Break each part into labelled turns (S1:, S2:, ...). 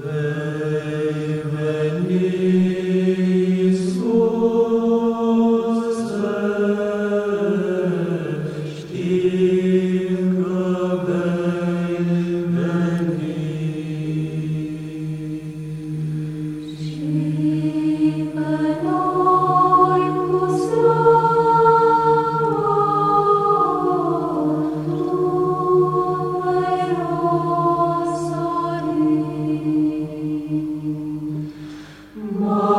S1: the My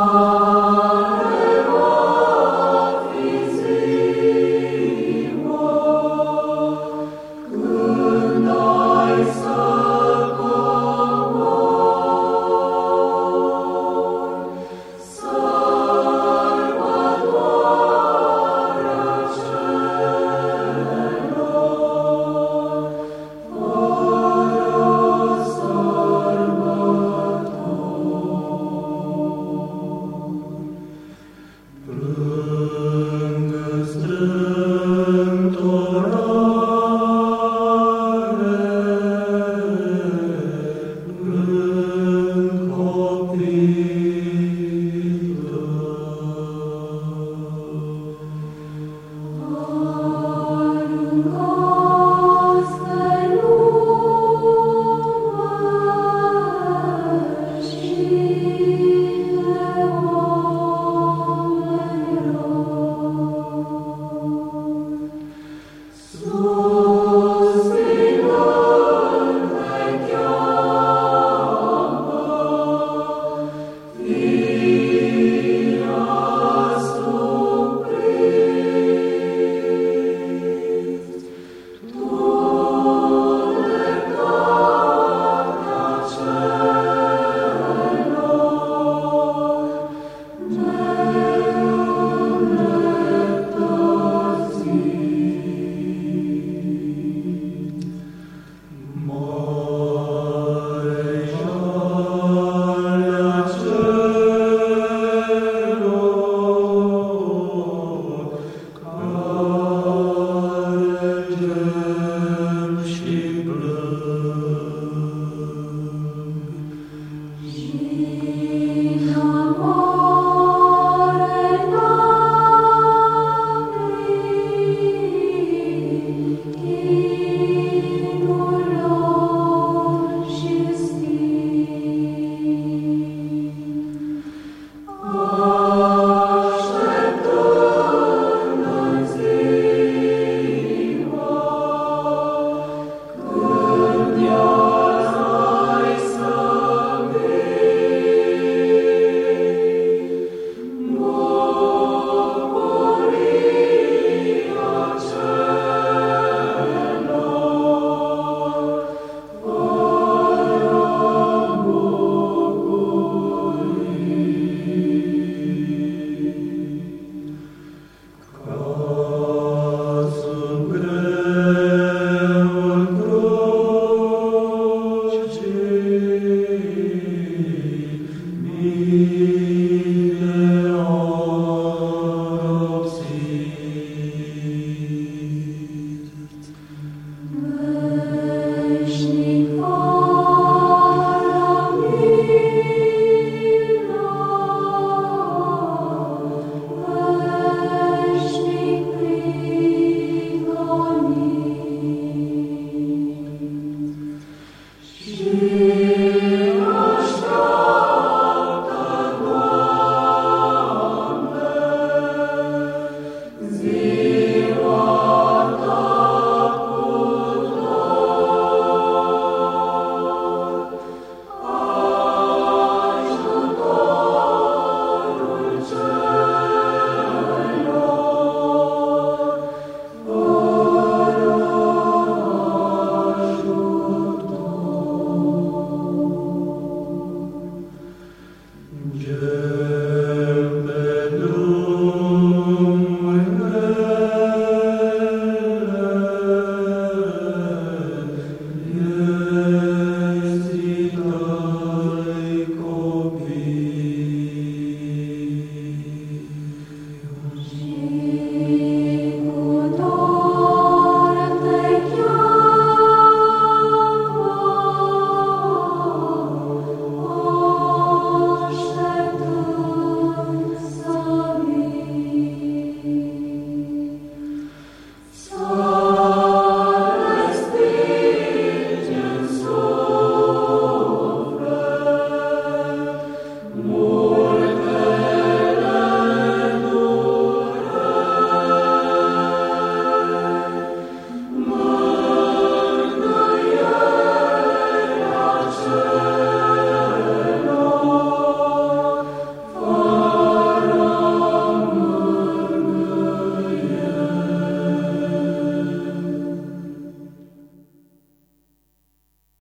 S1: Música